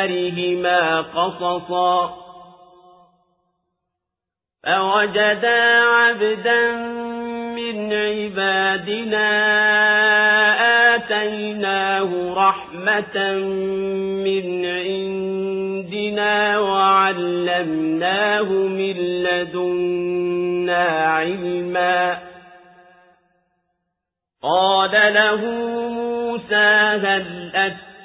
آثارهما قصصا فوجدا عبدا من عبادنا آتيناه رحمة من عندنا وعلمناه من لدنا علما قال له موسى هل أتبعك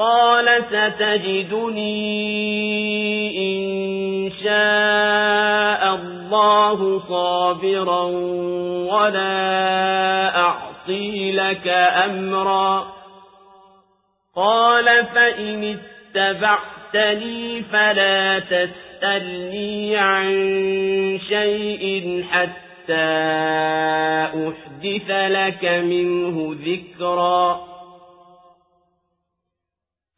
قال ستجدني إن شاء الله صابرا ولا أعصي لك أمرا. قال فإن اتبعتني فلا تسألني عن شيء حتى أحدث لك منه ذكرا.